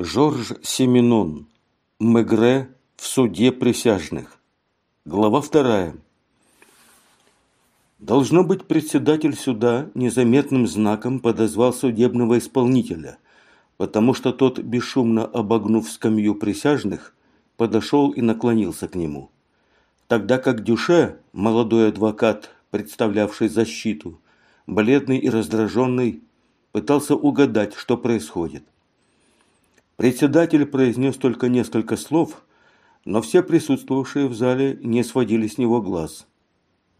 Жорж Семенон. Мегре в суде присяжных. Глава вторая. Должно быть, председатель суда незаметным знаком подозвал судебного исполнителя, потому что тот, бесшумно обогнув скамью присяжных, подошел и наклонился к нему. Тогда как Дюше, молодой адвокат, представлявший защиту, бледный и раздраженный, пытался угадать, что происходит. Председатель произнес только несколько слов, но все присутствовавшие в зале не сводили с него глаз.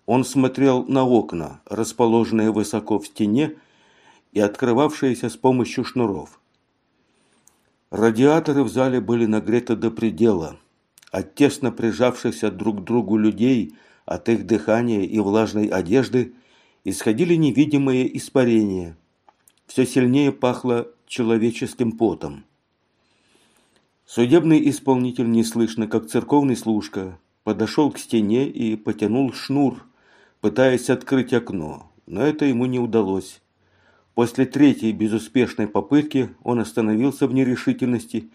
Он смотрел на окна, расположенные высоко в стене и открывавшиеся с помощью шнуров. Радиаторы в зале были нагреты до предела. От тесно прижавшихся друг к другу людей, от их дыхания и влажной одежды исходили невидимые испарения. Все сильнее пахло человеческим потом. Судебный исполнитель неслышно, как церковный служка, подошел к стене и потянул шнур, пытаясь открыть окно, но это ему не удалось. После третьей безуспешной попытки он остановился в нерешительности,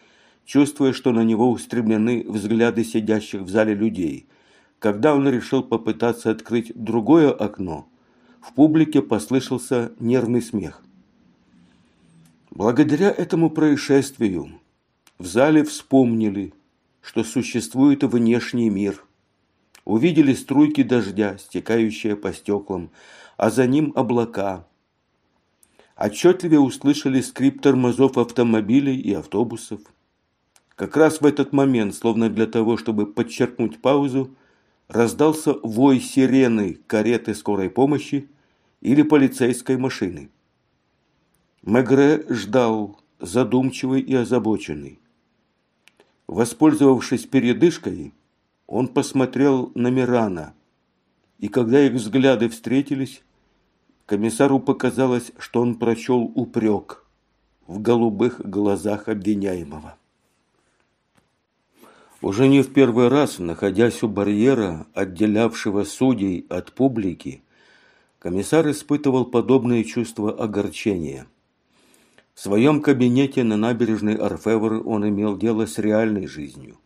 чувствуя, что на него устремлены взгляды сидящих в зале людей. Когда он решил попытаться открыть другое окно, в публике послышался нервный смех. Благодаря этому происшествию в зале вспомнили, что существует внешний мир. Увидели струйки дождя, стекающие по стеклам, а за ним облака. Отчетливее услышали скрип тормозов автомобилей и автобусов. Как раз в этот момент, словно для того, чтобы подчеркнуть паузу, раздался вой сирены кареты скорой помощи или полицейской машины. Мегре ждал, задумчивый и озабоченный. Воспользовавшись передышкой, он посмотрел на Мирана, и когда их взгляды встретились, комиссару показалось, что он прочел упрек в голубых глазах обвиняемого. Уже не в первый раз, находясь у барьера, отделявшего судей от публики, комиссар испытывал подобные чувства огорчения – в своем кабинете на набережной Орфевр он имел дело с реальной жизнью.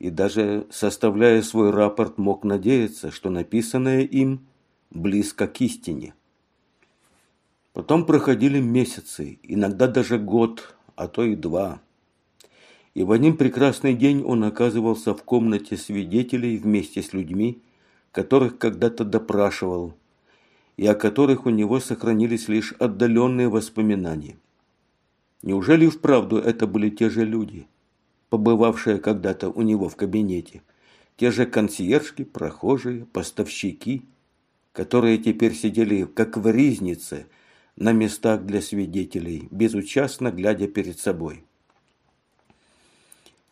И даже составляя свой рапорт, мог надеяться, что написанное им близко к истине. Потом проходили месяцы, иногда даже год, а то и два. И в один прекрасный день он оказывался в комнате свидетелей вместе с людьми, которых когда-то допрашивал, и о которых у него сохранились лишь отдаленные воспоминания – Неужели вправду это были те же люди, побывавшие когда-то у него в кабинете? Те же консьержки, прохожие, поставщики, которые теперь сидели как в ризнице на местах для свидетелей, безучастно глядя перед собой.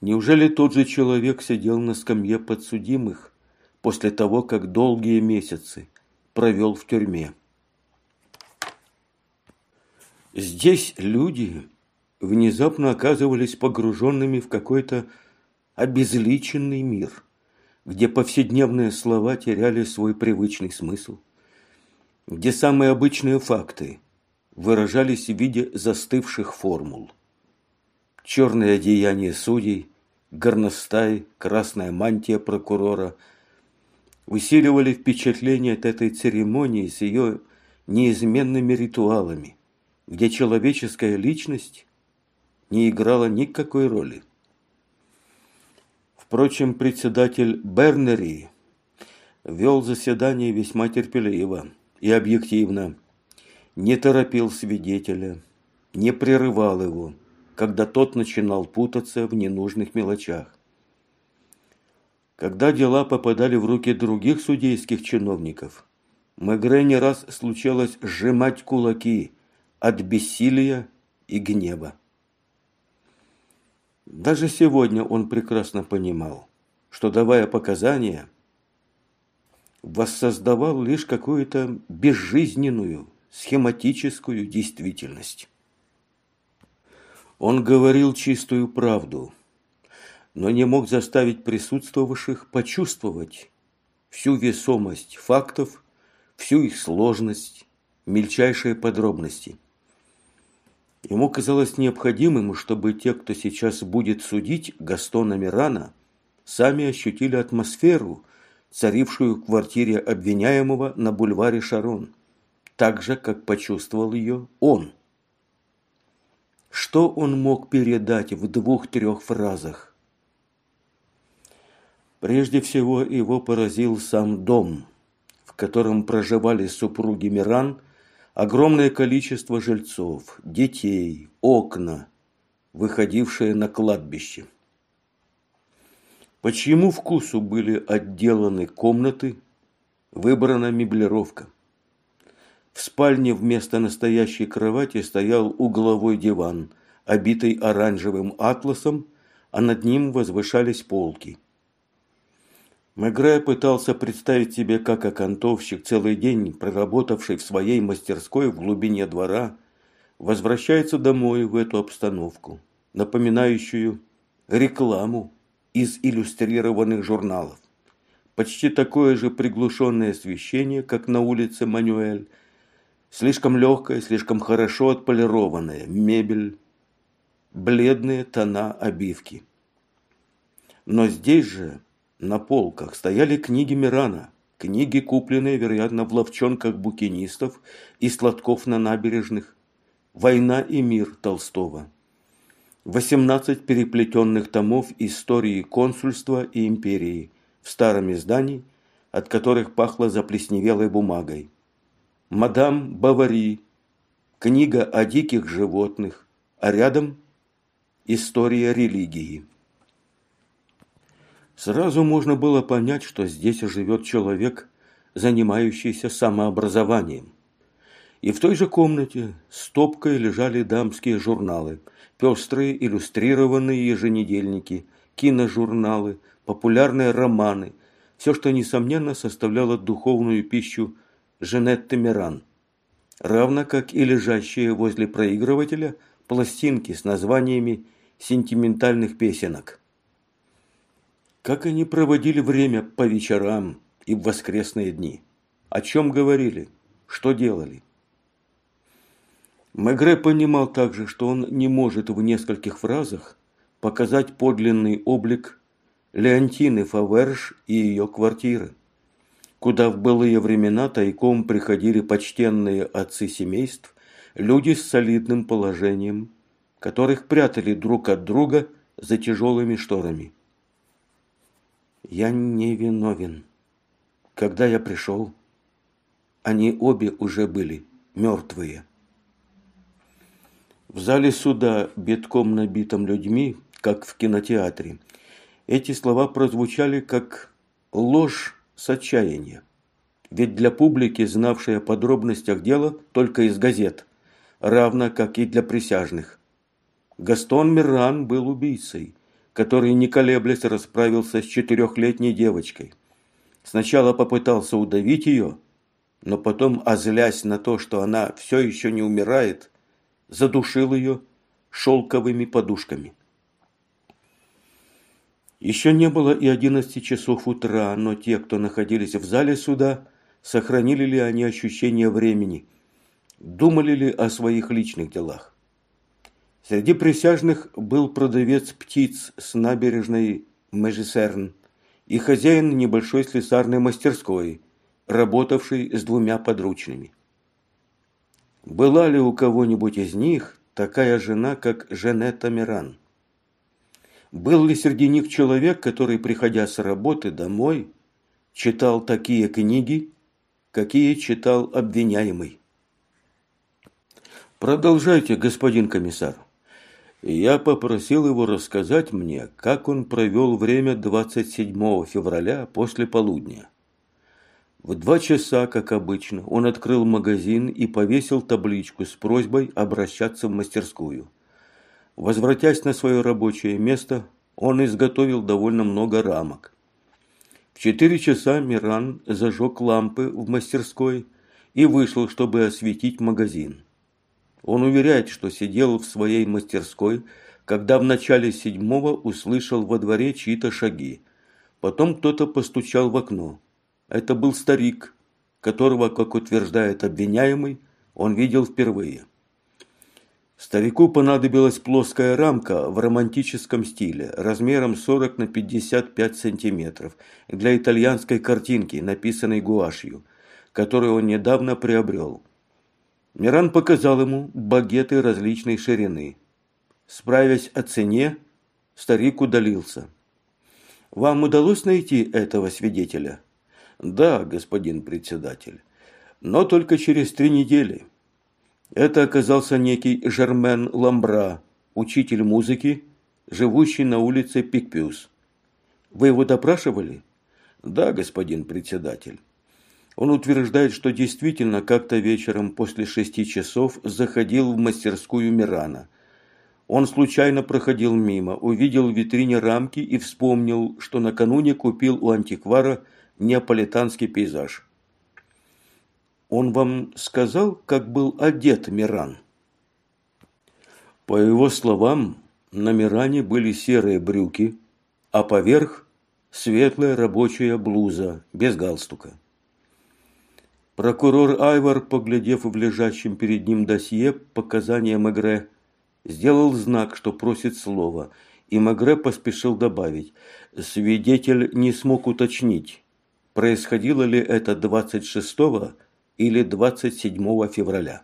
Неужели тот же человек сидел на скамье подсудимых после того, как долгие месяцы провел в тюрьме? Здесь люди внезапно оказывались погруженными в какой-то обезличенный мир, где повседневные слова теряли свой привычный смысл, где самые обычные факты выражались в виде застывших формул. Черное одеяние судей, горностай, красная мантия прокурора усиливали впечатление от этой церемонии с ее неизменными ритуалами, где человеческая личность не играла никакой роли. Впрочем, председатель Бернери вел заседание весьма терпеливо и объективно, не торопил свидетеля, не прерывал его, когда тот начинал путаться в ненужных мелочах. Когда дела попадали в руки других судейских чиновников, Мегре не раз случалось сжимать кулаки от бессилия и гнева. Даже сегодня он прекрасно понимал, что, давая показания, воссоздавал лишь какую-то безжизненную, схематическую действительность. Он говорил чистую правду, но не мог заставить присутствовавших почувствовать всю весомость фактов, всю их сложность, мельчайшие подробности – Ему казалось необходимым, чтобы те, кто сейчас будет судить Гастона Мирана, сами ощутили атмосферу, царившую в квартире обвиняемого на бульваре Шарон, так же, как почувствовал ее он. Что он мог передать в двух-трех фразах? Прежде всего его поразил сам дом, в котором проживали супруги Миран, огромное количество жильцов, детей, окна, выходившие на кладбище. По чьему вкусу были отделаны комнаты, выбрана меблировка. В спальне вместо настоящей кровати стоял угловой диван, обитый оранжевым атласом, а над ним возвышались полки. Мегре пытался представить себе, как окантовщик, целый день проработавший в своей мастерской в глубине двора, возвращается домой в эту обстановку, напоминающую рекламу из иллюстрированных журналов. Почти такое же приглушенное освещение, как на улице Манюэль – Слишком легкая, слишком хорошо отполированная мебель, бледные тона обивки. Но здесь же, на полках, стояли книги Мирана, книги, купленные, вероятно, в ловчонках букинистов и сладков на набережных, «Война и мир» Толстого. 18 переплетенных томов истории консульства и империи в старом издании, от которых пахло заплесневелой бумагой. «Мадам Бавари», книга о диких животных, а рядом «История религии». Сразу можно было понять, что здесь живет человек, занимающийся самообразованием. И в той же комнате стопкой лежали дамские журналы, пестрые иллюстрированные еженедельники, киножурналы, популярные романы, все, что, несомненно, составляло духовную пищу Жанетта Миран, равно как и лежащие возле проигрывателя пластинки с названиями сентиментальных песенок. Как они проводили время по вечерам и в воскресные дни? О чем говорили? Что делали? Мегре понимал также, что он не может в нескольких фразах показать подлинный облик Леонтины Фаверш и ее квартиры куда в былые времена тайком приходили почтенные отцы семейств, люди с солидным положением, которых прятали друг от друга за тяжелыми шторами. Я не виновен. Когда я пришел, они обе уже были мертвые. В зале суда, битком набитом людьми, как в кинотеатре, эти слова прозвучали как ложь с отчаяния. Ведь для публики, знавшей о подробностях дела только из газет, равно как и для присяжных. Гастон Миран был убийцей, который, не колеблясь, расправился с четырехлетней девочкой. Сначала попытался удавить ее, но потом, озлясь на то, что она все еще не умирает, задушил ее шелковыми подушками. Еще не было и одиннадцати часов утра, но те, кто находились в зале суда, сохранили ли они ощущение времени, думали ли о своих личных делах. Среди присяжных был продавец птиц с набережной Межисерн и хозяин небольшой слесарной мастерской, работавший с двумя подручными. Была ли у кого-нибудь из них такая жена, как Женетта Миран? Был ли среди них человек, который, приходя с работы домой, читал такие книги, какие читал обвиняемый? Продолжайте, господин комиссар. Я попросил его рассказать мне, как он провел время 27 февраля после полудня. В два часа, как обычно, он открыл магазин и повесил табличку с просьбой обращаться в мастерскую. Возвратясь на свое рабочее место, он изготовил довольно много рамок. В четыре часа Миран зажег лампы в мастерской и вышел, чтобы осветить магазин. Он уверяет, что сидел в своей мастерской, когда в начале седьмого услышал во дворе чьи-то шаги. Потом кто-то постучал в окно. Это был старик, которого, как утверждает обвиняемый, он видел впервые. Старику понадобилась плоская рамка в романтическом стиле, размером 40 на 55 сантиметров, для итальянской картинки, написанной гуашью, которую он недавно приобрел. Миран показал ему багеты различной ширины. Справясь о цене, старик удалился. «Вам удалось найти этого свидетеля?» «Да, господин председатель, но только через три недели». Это оказался некий Жермен Ламбра, учитель музыки, живущий на улице Пикпюс. Вы его допрашивали? Да, господин председатель. Он утверждает, что действительно как-то вечером после шести часов заходил в мастерскую Мирана. Он случайно проходил мимо, увидел в витрине рамки и вспомнил, что накануне купил у антиквара неаполитанский пейзаж. Он вам сказал, как был одет Миран? По его словам, на Миране были серые брюки, а поверх светлая рабочая блуза без галстука. Прокурор Айвар, поглядев в лежащем перед ним досье показания Мегре, сделал знак, что просит слова, и Мегре поспешил добавить. Свидетель не смог уточнить, происходило ли это 26-го или 27 февраля.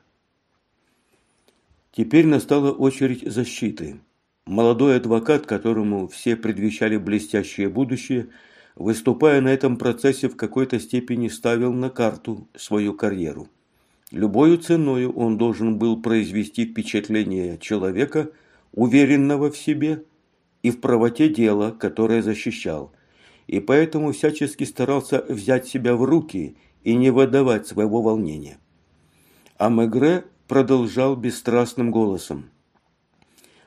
Теперь настала очередь защиты. Молодой адвокат, которому все предвещали блестящее будущее, выступая на этом процессе в какой-то степени ставил на карту свою карьеру. Любою ценою он должен был произвести впечатление человека, уверенного в себе и в правоте дела, которое защищал, и поэтому всячески старался взять себя в руки и не выдавать своего волнения. А Мегре продолжал бесстрастным голосом.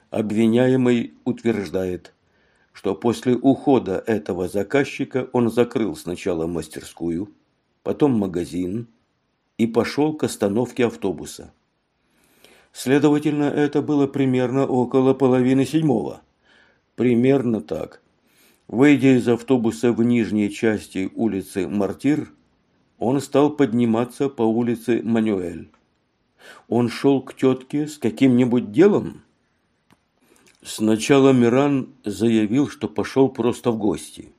Обвиняемый утверждает, что после ухода этого заказчика он закрыл сначала мастерскую, потом магазин и пошел к остановке автобуса. Следовательно, это было примерно около половины седьмого. Примерно так. Выйдя из автобуса в нижней части улицы Мартир, он стал подниматься по улице Манюэль. Он шел к тетке с каким-нибудь делом? Сначала Миран заявил, что пошел просто в гости.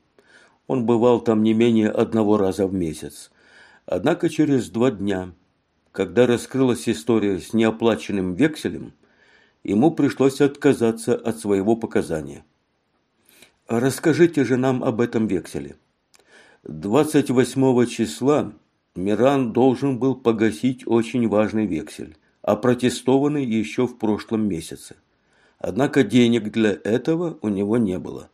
Он бывал там не менее одного раза в месяц. Однако через два дня, когда раскрылась история с неоплаченным векселем, ему пришлось отказаться от своего показания. «Расскажите же нам об этом векселе». 28 числа Миран должен был погасить очень важный вексель, опротестованный еще в прошлом месяце. Однако денег для этого у него не было.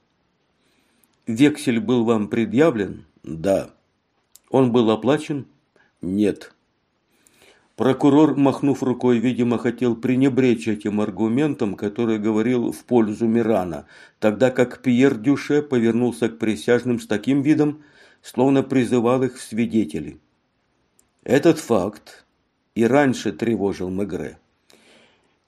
Вексель был вам предъявлен? Да. Он был оплачен? Нет. Прокурор, махнув рукой, видимо, хотел пренебречь этим аргументом, который говорил в пользу Мирана, тогда как Пьер Дюше повернулся к присяжным с таким видом, словно призывал их в свидетели. Этот факт и раньше тревожил Мегре.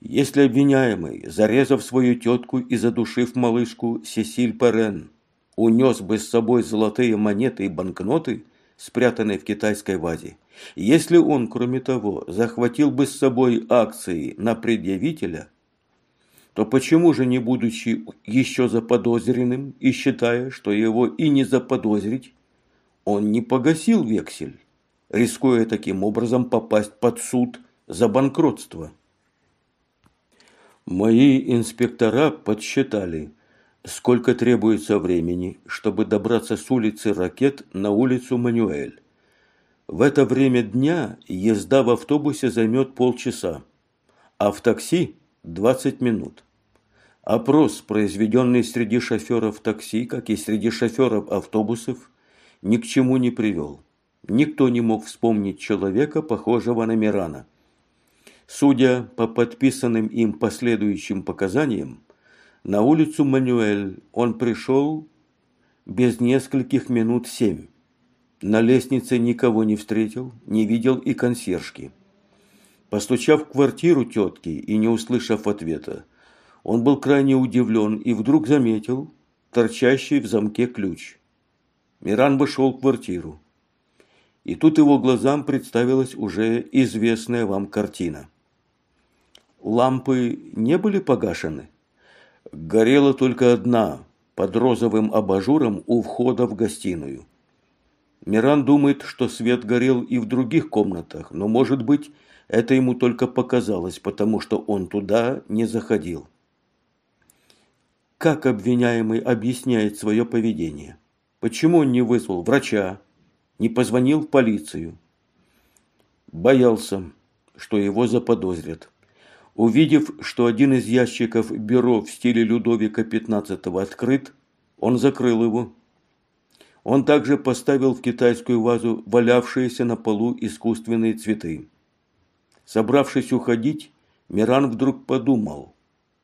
Если обвиняемый, зарезав свою тетку и задушив малышку Сесиль Перен, унес бы с собой золотые монеты и банкноты, спрятанные в китайской вазе, если он, кроме того, захватил бы с собой акции на предъявителя, то почему же, не будучи еще заподозренным и считая, что его и не заподозрить, он не погасил вексель, рискуя таким образом попасть под суд за банкротство. Мои инспектора подсчитали, сколько требуется времени, чтобы добраться с улицы Ракет на улицу Манюэль. В это время дня езда в автобусе займет полчаса, а в такси – 20 минут. Опрос, произведенный среди шоферов такси, как и среди шоферов автобусов, ни к чему не привел. Никто не мог вспомнить человека, похожего на Мирана. Судя по подписанным им последующим показаниям, на улицу Манюэль он пришел без нескольких минут семь. На лестнице никого не встретил, не видел и консьержки. Постучав в квартиру тетки и не услышав ответа, он был крайне удивлен и вдруг заметил торчащий в замке ключ. Миран вошел в квартиру. И тут его глазам представилась уже известная вам картина. Лампы не были погашены? Горела только одна, под розовым абажуром у входа в гостиную. Миран думает, что свет горел и в других комнатах, но, может быть, это ему только показалось, потому что он туда не заходил. Как обвиняемый объясняет свое поведение? Почему он не вызвал врача, не позвонил в полицию? Боялся, что его заподозрят. Увидев, что один из ящиков бюро в стиле Людовика XV открыт, он закрыл его. Он также поставил в китайскую вазу валявшиеся на полу искусственные цветы. Собравшись уходить, Миран вдруг подумал,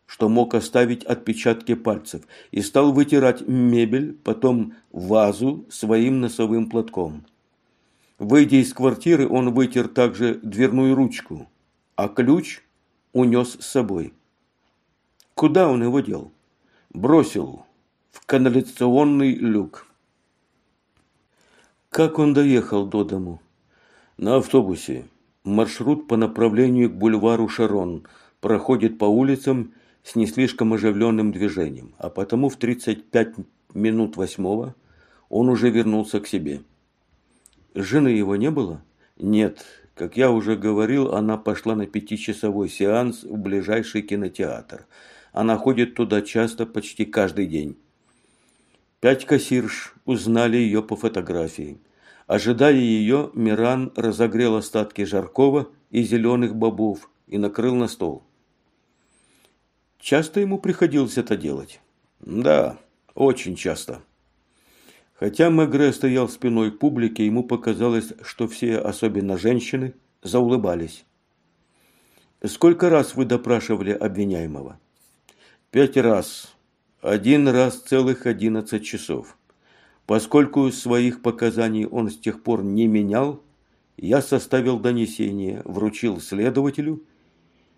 что мог оставить отпечатки пальцев, и стал вытирать мебель, потом вазу своим носовым платком. Выйдя из квартиры, он вытер также дверную ручку, а ключ унес с собой. Куда он его дел? Бросил в канализационный люк. Как он доехал до дому? На автобусе. Маршрут по направлению к бульвару Шарон проходит по улицам с не слишком оживленным движением, а потому в 35 минут восьмого он уже вернулся к себе. Жены его не было? Нет. Как я уже говорил, она пошла на пятичасовой сеанс в ближайший кинотеатр. Она ходит туда часто, почти каждый день. Пять кассирш узнали ее по фотографии. Ожидая ее, Миран разогрел остатки жаркого и зеленых бобов и накрыл на стол. Часто ему приходилось это делать? Да, очень часто. Хотя Мегре стоял спиной к публике, ему показалось, что все, особенно женщины, заулыбались. «Сколько раз вы допрашивали обвиняемого?» «Пять раз. Один раз целых одиннадцать часов. Поскольку своих показаний он с тех пор не менял, я составил донесение, вручил следователю,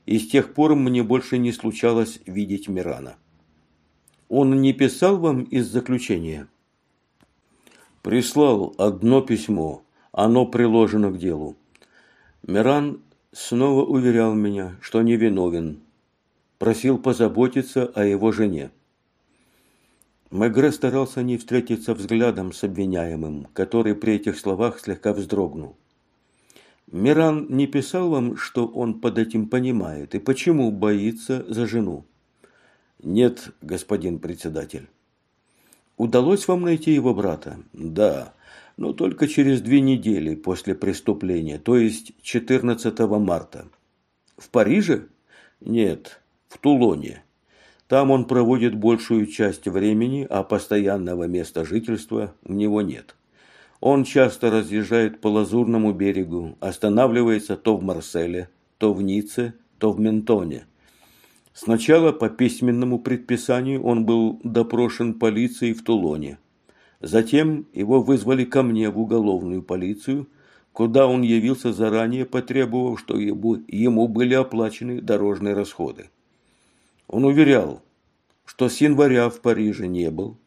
и с тех пор мне больше не случалось видеть Мирана. Он не писал вам из заключения? Прислал одно письмо, оно приложено к делу. Миран снова уверял меня, что невиновен, просил позаботиться о его жене. Мегре старался не встретиться взглядом с обвиняемым, который при этих словах слегка вздрогнул. Миран не писал вам, что он под этим понимает, и почему боится за жену? Нет, господин председатель. Удалось вам найти его брата? Да, но только через две недели после преступления, то есть 14 марта. В Париже? Нет, в Тулоне. Там он проводит большую часть времени, а постоянного места жительства у него нет. Он часто разъезжает по Лазурному берегу, останавливается то в Марселе, то в Ницце, то в Ментоне. Сначала по письменному предписанию он был допрошен полицией в Тулоне. Затем его вызвали ко мне в уголовную полицию, куда он явился заранее, потребовав, что ему были оплачены дорожные расходы. Он уверял, что с января в Париже не был,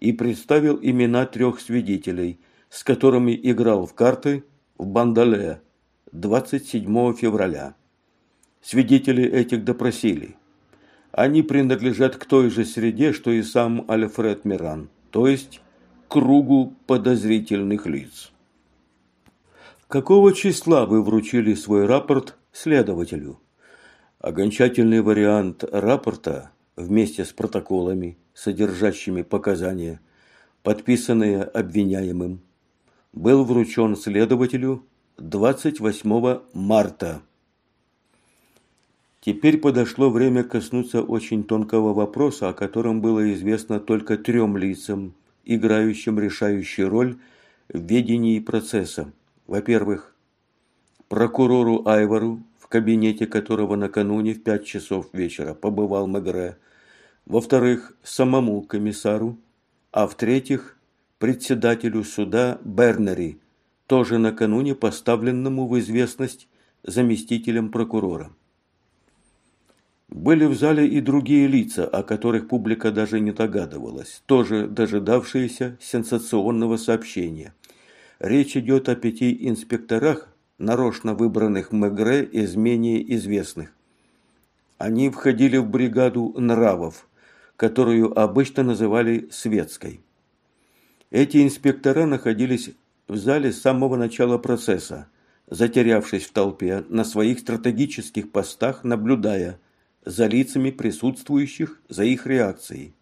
и представил имена трех свидетелей, с которыми играл в карты в Бандале 27 февраля. Свидетели этих допросили. Они принадлежат к той же среде, что и сам Альфред Миран, то есть кругу подозрительных лиц. Какого числа вы вручили свой рапорт следователю? Окончательный вариант рапорта вместе с протоколами, содержащими показания, подписанные обвиняемым, был вручен следователю 28 марта. Теперь подошло время коснуться очень тонкого вопроса, о котором было известно только трем лицам, играющим решающую роль в ведении процесса. Во-первых, прокурору Айвару, в кабинете которого накануне в пять часов вечера побывал Мегре, во-вторых, самому комиссару, а в-третьих, председателю суда Бернери, тоже накануне поставленному в известность заместителем прокурора. Были в зале и другие лица, о которых публика даже не догадывалась, тоже дожидавшиеся сенсационного сообщения. Речь идет о пяти инспекторах, нарочно выбранных Мегре из менее известных. Они входили в бригаду нравов, которую обычно называли светской. Эти инспектора находились в зале с самого начала процесса, затерявшись в толпе на своих стратегических постах, наблюдая за лицами присутствующих, за их реакцией.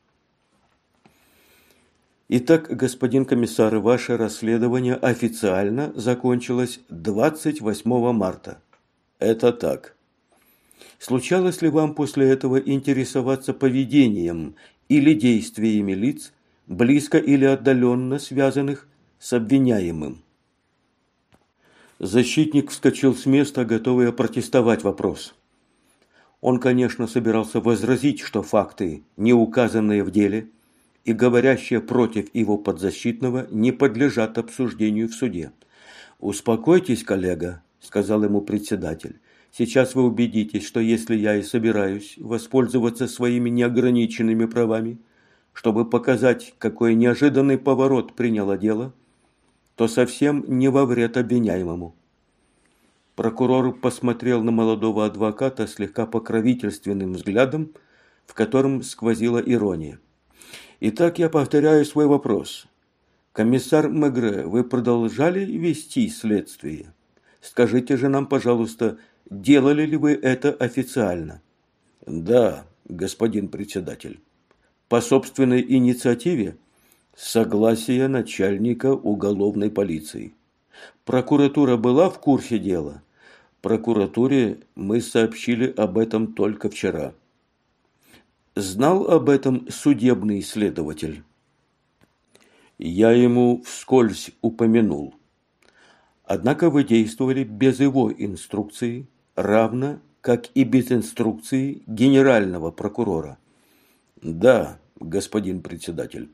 Итак, господин комиссар, ваше расследование официально закончилось 28 марта. Это так. Случалось ли вам после этого интересоваться поведением или действиями лиц, близко или отдаленно связанных с обвиняемым? Защитник вскочил с места, готовый опротестовать вопрос. Он, конечно, собирался возразить, что факты, не указанные в деле, и говорящие против его подзащитного, не подлежат обсуждению в суде. «Успокойтесь, коллега», – сказал ему председатель. «Сейчас вы убедитесь, что если я и собираюсь воспользоваться своими неограниченными правами, чтобы показать, какой неожиданный поворот приняло дело, то совсем не во вред обвиняемому». Прокурор посмотрел на молодого адвоката слегка покровительственным взглядом, в котором сквозила ирония. Итак, я повторяю свой вопрос. Комиссар Мегре, вы продолжали вести следствие? Скажите же нам, пожалуйста, делали ли вы это официально? Да, господин председатель. По собственной инициативе? Согласие начальника уголовной полиции. Прокуратура была в курсе дела? Прокуратуре мы сообщили об этом только вчера. Знал об этом судебный следователь? Я ему вскользь упомянул. Однако вы действовали без его инструкции, равно как и без инструкции генерального прокурора. Да, господин председатель.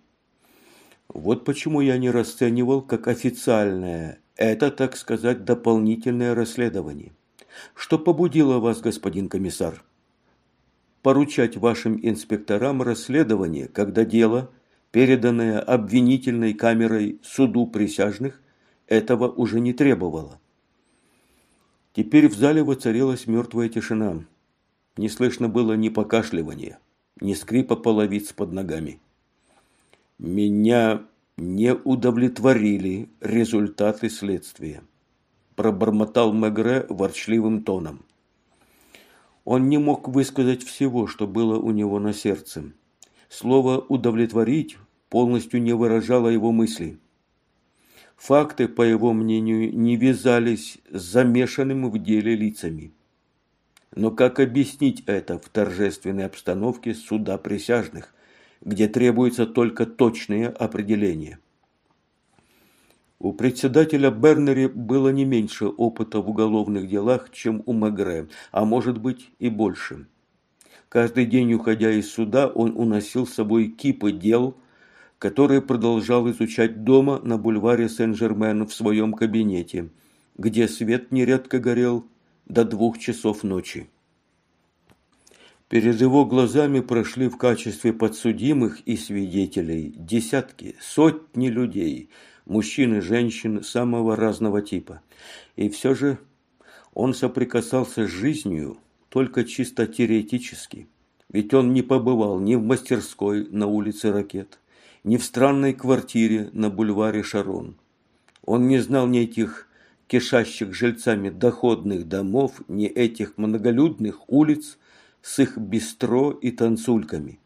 Вот почему я не расценивал как официальное это, так сказать, дополнительное расследование. Что побудило вас, господин комиссар? поручать вашим инспекторам расследование, когда дело, переданное обвинительной камерой суду присяжных, этого уже не требовало. Теперь в зале воцарилась мертвая тишина. Не слышно было ни покашливания, ни скрипа половиц под ногами. «Меня не удовлетворили результаты следствия», пробормотал Мегре ворчливым тоном. Он не мог высказать всего, что было у него на сердце. Слово «удовлетворить» полностью не выражало его мысли. Факты, по его мнению, не вязались с замешанным в деле лицами. Но как объяснить это в торжественной обстановке суда присяжных, где требуется только точное определение? У председателя Бернери было не меньше опыта в уголовных делах, чем у Мегре, а может быть и больше. Каждый день, уходя из суда, он уносил с собой кипы дел, которые продолжал изучать дома на бульваре Сен-Жермен в своем кабинете, где свет нередко горел до двух часов ночи. Перед его глазами прошли в качестве подсудимых и свидетелей десятки, сотни людей – мужчин и женщин самого разного типа. И все же он соприкасался с жизнью только чисто теоретически. Ведь он не побывал ни в мастерской на улице Ракет, ни в странной квартире на бульваре Шарон. Он не знал ни этих кишащих жильцами доходных домов, ни этих многолюдных улиц с их бистро и танцульками.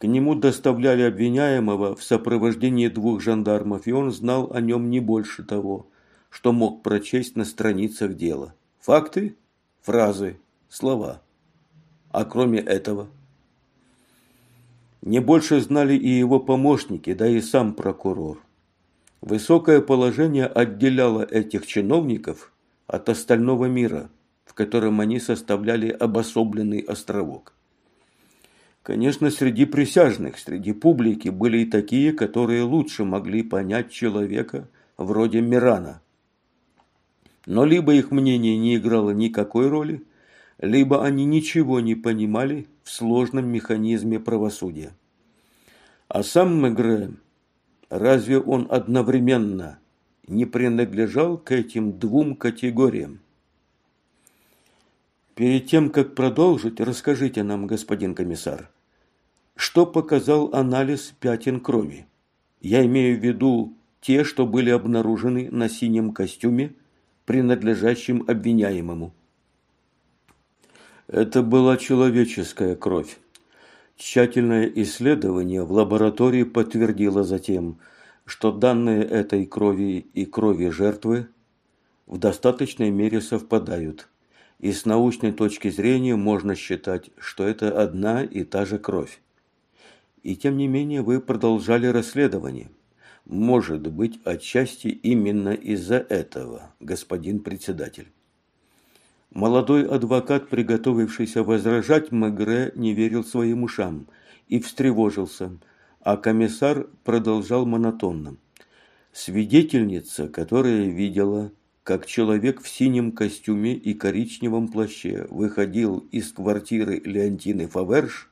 К нему доставляли обвиняемого в сопровождении двух жандармов, и он знал о нем не больше того, что мог прочесть на страницах дела. Факты, фразы, слова. А кроме этого... Не больше знали и его помощники, да и сам прокурор. Высокое положение отделяло этих чиновников от остального мира, в котором они составляли обособленный островок. Конечно, среди присяжных, среди публики были и такие, которые лучше могли понять человека вроде Мирана. Но либо их мнение не играло никакой роли, либо они ничего не понимали в сложном механизме правосудия. А сам Мегре, разве он одновременно не принадлежал к этим двум категориям? Перед тем, как продолжить, расскажите нам, господин комиссар, что показал анализ пятен крови? Я имею в виду те, что были обнаружены на синем костюме, принадлежащем обвиняемому. Это была человеческая кровь. Тщательное исследование в лаборатории подтвердило затем, что данные этой крови и крови жертвы в достаточной мере совпадают. И с научной точки зрения можно считать, что это одна и та же кровь. И тем не менее вы продолжали расследование. Может быть, отчасти именно из-за этого, господин председатель. Молодой адвокат, приготовившийся возражать, Мегре не верил своим ушам и встревожился, а комиссар продолжал монотонно. Свидетельница, которая видела, как человек в синем костюме и коричневом плаще выходил из квартиры Леонтины Фаверш,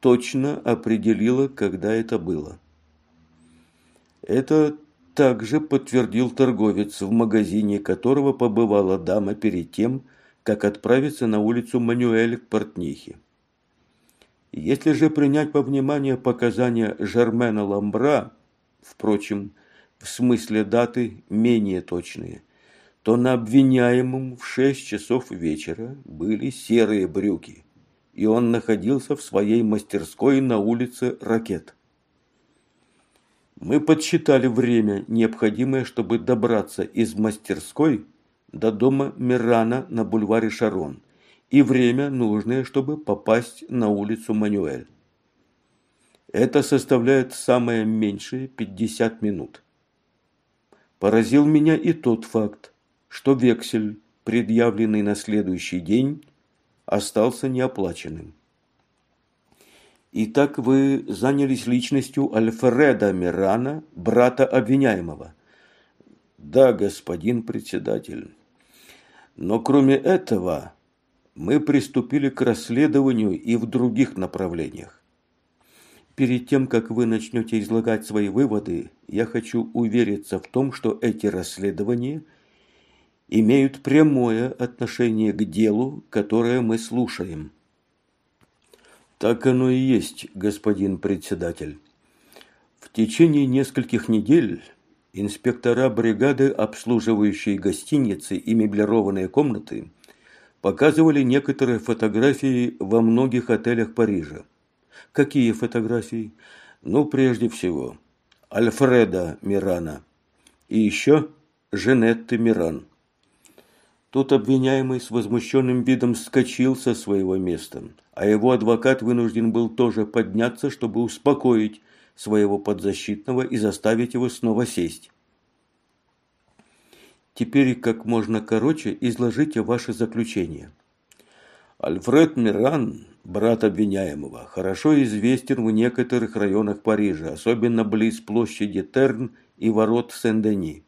точно определила, когда это было. Это также подтвердил торговец, в магазине которого побывала дама перед тем, как отправиться на улицу Мануэль к портнихе. Если же принять во внимание показания Жермена Ламбра, впрочем, в смысле даты менее точные, то на обвиняемом в шесть часов вечера были серые брюки, и он находился в своей мастерской на улице Ракет. Мы подсчитали время, необходимое, чтобы добраться из мастерской до дома Мирана на бульваре Шарон, и время, нужное, чтобы попасть на улицу Манюэль. Это составляет самое меньшее 50 минут. Поразил меня и тот факт, что вексель, предъявленный на следующий день, остался неоплаченным. Итак, вы занялись личностью Альфреда Мирана, брата обвиняемого. Да, господин председатель. Но кроме этого, мы приступили к расследованию и в других направлениях. Перед тем, как вы начнете излагать свои выводы, я хочу увериться в том, что эти расследования имеют прямое отношение к делу, которое мы слушаем. Так оно и есть, господин председатель. В течение нескольких недель инспектора бригады, обслуживающие гостиницы и меблированные комнаты, показывали некоторые фотографии во многих отелях Парижа. Какие фотографии? Ну, прежде всего, Альфреда Мирана и еще Женетты Миран. Тут обвиняемый с возмущенным видом скочил со своего места, а его адвокат вынужден был тоже подняться, чтобы успокоить своего подзащитного и заставить его снова сесть. Теперь как можно короче изложите ваше заключение. Альфред Миран, брат обвиняемого, хорошо известен в некоторых районах Парижа, особенно близ площади Терн и ворот Сен-Дени.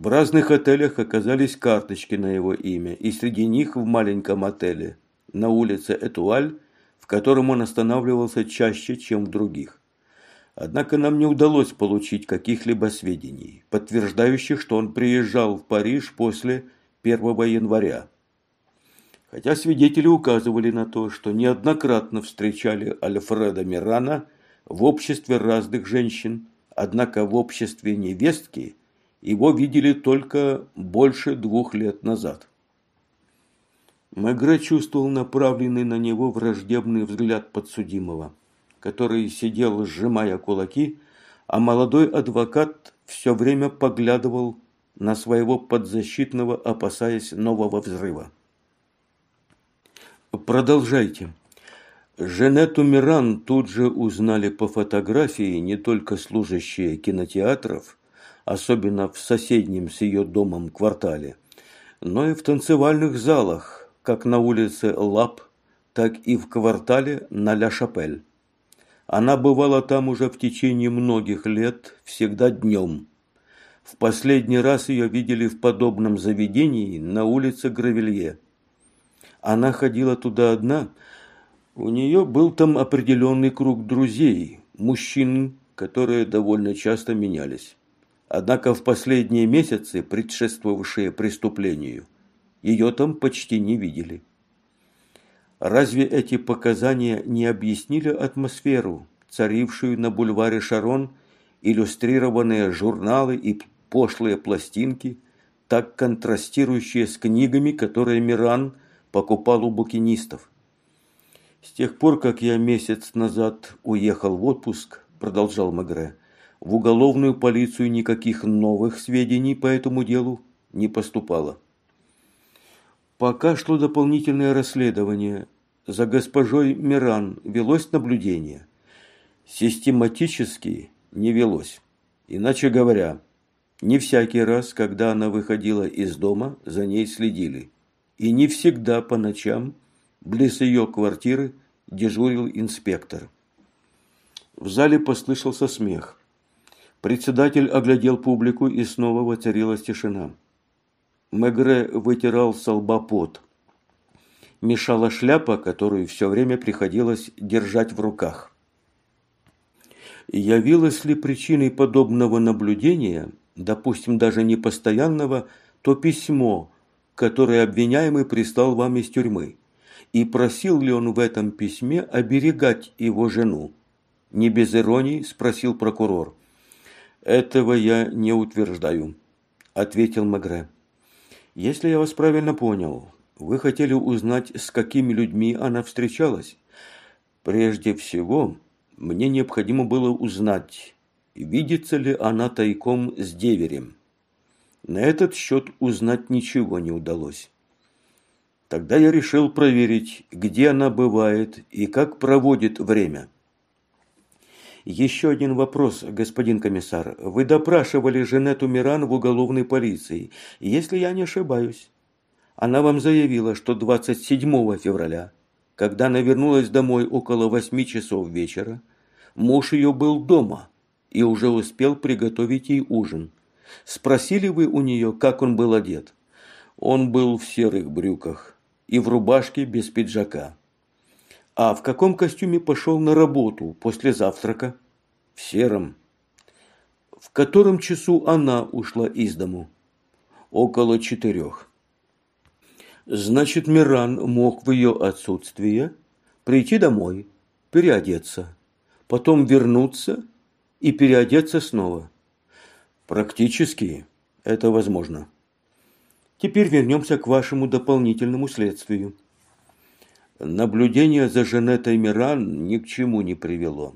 В разных отелях оказались карточки на его имя, и среди них в маленьком отеле на улице Этуаль, в котором он останавливался чаще, чем в других. Однако нам не удалось получить каких-либо сведений, подтверждающих, что он приезжал в Париж после 1 января. Хотя свидетели указывали на то, что неоднократно встречали Альфреда Мирана в обществе разных женщин, однако в обществе невестки – его видели только больше двух лет назад. Мегре чувствовал направленный на него враждебный взгляд подсудимого, который сидел, сжимая кулаки, а молодой адвокат все время поглядывал на своего подзащитного, опасаясь нового взрыва. Продолжайте. Женету Миран тут же узнали по фотографии не только служащие кинотеатров, особенно в соседнем с ее домом квартале, но и в танцевальных залах, как на улице Лап, так и в квартале на Ля-Шапель. Она бывала там уже в течение многих лет, всегда днем. В последний раз ее видели в подобном заведении на улице Гравелье. Она ходила туда одна. У нее был там определенный круг друзей, мужчин, которые довольно часто менялись. Однако в последние месяцы, предшествовавшие преступлению, ее там почти не видели. Разве эти показания не объяснили атмосферу, царившую на бульваре Шарон, иллюстрированные журналы и пошлые пластинки, так контрастирующие с книгами, которые Миран покупал у букинистов? С тех пор, как я месяц назад уехал в отпуск, продолжал Магре, в уголовную полицию никаких новых сведений по этому делу не поступало. Пока шло дополнительное расследование. За госпожой Миран велось наблюдение. Систематически не велось. Иначе говоря, не всякий раз, когда она выходила из дома, за ней следили. И не всегда по ночам близ ее квартиры дежурил инспектор. В зале послышался смех. Председатель оглядел публику, и снова воцарилась тишина. Мегре вытирал со лба. Мешала шляпа, которую все время приходилось держать в руках. Явилась ли причиной подобного наблюдения, допустим, даже не постоянного, то письмо, которое обвиняемый прислал вам из тюрьмы? И просил ли он в этом письме оберегать его жену? Не без иронии спросил прокурор. «Этого я не утверждаю», – ответил Магре. Если я вас правильно понял, вы хотели узнать, с какими людьми она встречалась? Прежде всего, мне необходимо было узнать, видится ли она тайком с деверем. На этот счет узнать ничего не удалось. Тогда я решил проверить, где она бывает и как проводит время. Еще один вопрос, господин комиссар. Вы допрашивали Женету Миран в уголовной полиции, если я не ошибаюсь. Она вам заявила, что 27 февраля, когда она вернулась домой около 8 часов вечера, муж ее был дома и уже успел приготовить ей ужин. Спросили вы у нее, как он был одет? Он был в серых брюках и в рубашке без пиджака. А в каком костюме пошел на работу после завтрака? В сером. В котором часу она ушла из дому? Около четырех. Значит, Миран мог в ее отсутствие прийти домой, переодеться, потом вернуться и переодеться снова. Практически это возможно. Теперь вернемся к вашему дополнительному следствию. Наблюдение за Жанетой Миран ни к чему не привело.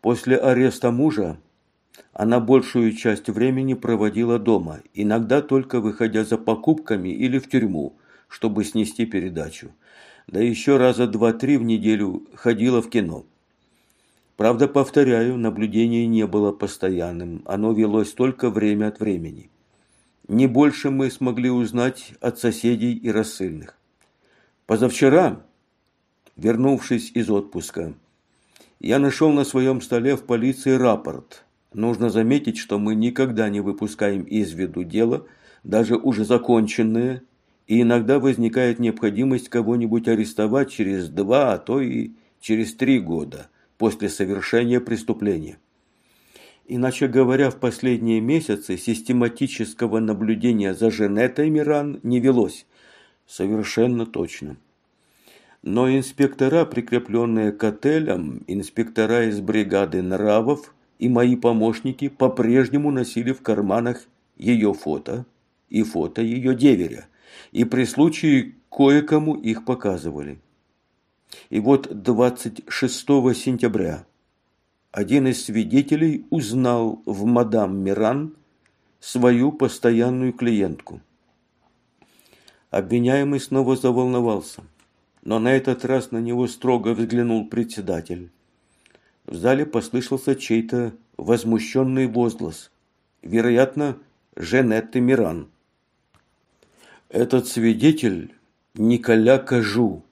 После ареста мужа она большую часть времени проводила дома, иногда только выходя за покупками или в тюрьму, чтобы снести передачу. Да еще раза два-три в неделю ходила в кино. Правда, повторяю, наблюдение не было постоянным, оно велось только время от времени. Не больше мы смогли узнать от соседей и рассыльных. Позавчера вернувшись из отпуска. Я нашел на своем столе в полиции рапорт. Нужно заметить, что мы никогда не выпускаем из виду дело, даже уже законченное, и иногда возникает необходимость кого-нибудь арестовать через два, а то и через три года после совершения преступления. Иначе говоря, в последние месяцы систематического наблюдения за Женетой Миран не велось. Совершенно точно. Но инспектора, прикрепленные к отелям, инспектора из бригады нравов и мои помощники по-прежнему носили в карманах ее фото и фото ее деверя, и при случае кое-кому их показывали. И вот 26 сентября один из свидетелей узнал в мадам Миран свою постоянную клиентку. Обвиняемый снова заволновался но на этот раз на него строго взглянул председатель. В зале послышался чей-то возмущенный возглас. Вероятно, Женетты Миран. Этот свидетель Николя Кажу,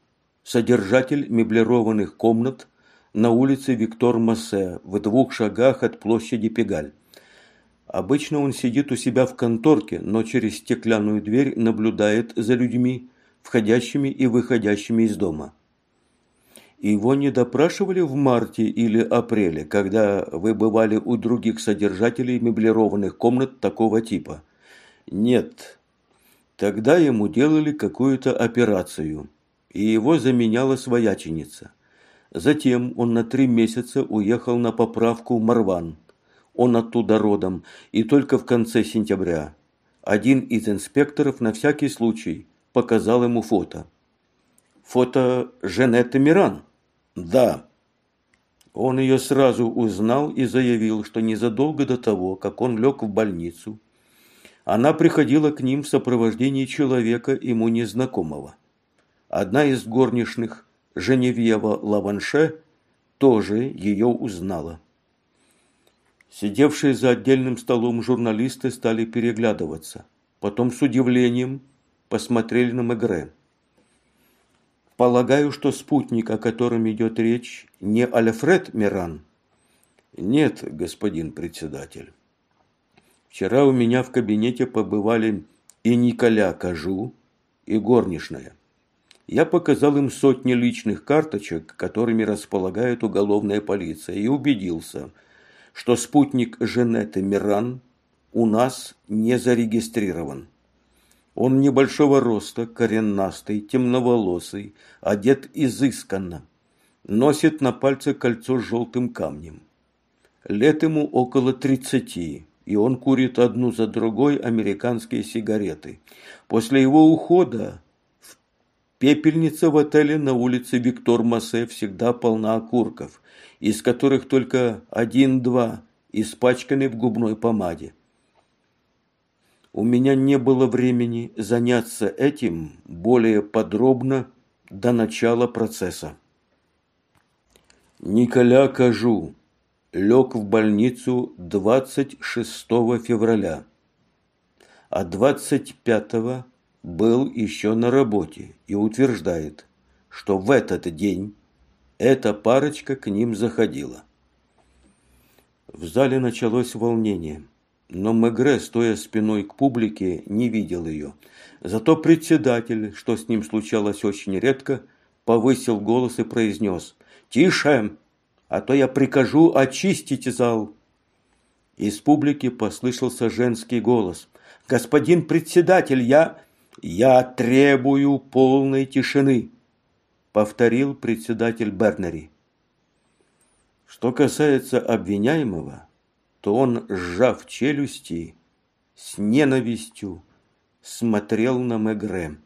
содержатель меблированных комнат на улице Виктор Массе в двух шагах от площади Пегаль. Обычно он сидит у себя в конторке, но через стеклянную дверь наблюдает за людьми, входящими и выходящими из дома. Его не допрашивали в марте или апреле, когда вы бывали у других содержателей меблированных комнат такого типа? Нет. Тогда ему делали какую-то операцию. и его заменяла свояченица. Затем он на три месяца уехал на поправку в Марван. Он оттуда родом, и только в конце сентября один из инспекторов на всякий случай показал ему фото. Фото Женетты Миран? Да. Он ее сразу узнал и заявил, что незадолго до того, как он лег в больницу, она приходила к ним в сопровождении человека ему незнакомого. Одна из горничных, Женевьева Лаванше, тоже ее узнала. Сидевшие за отдельным столом журналисты стали переглядываться. Потом с удивлением посмотрели на Мегре. Полагаю, что спутник, о котором идет речь, не Альфред Миран? Нет, господин председатель. Вчера у меня в кабинете побывали и Николя Кажу, и горничная. Я показал им сотни личных карточек, которыми располагает уголовная полиция, и убедился – что спутник Женеты Миран у нас не зарегистрирован. Он небольшого роста, коренастый, темноволосый, одет изысканно. Носит на пальце кольцо с желтым камнем. Лет ему около тридцати, и он курит одну за другой американские сигареты. После его ухода пепельница в отеле на улице Виктор Массе всегда полна окурков, из которых только один-два испачканы в губной помаде. У меня не было времени заняться этим более подробно до начала процесса. Николя Кажу лег в больницу 26 февраля, а 25 был еще на работе и утверждает, что в этот день эта парочка к ним заходила. В зале началось волнение, но Мегре, стоя спиной к публике, не видел ее. Зато председатель, что с ним случалось очень редко, повысил голос и произнес «Тише, а то я прикажу очистить зал». Из публики послышался женский голос «Господин председатель, я...» «Я требую полной тишины», повторил председатель Бернери. Что касается обвиняемого, то он, сжав челюсти, с ненавистью смотрел на Мегре.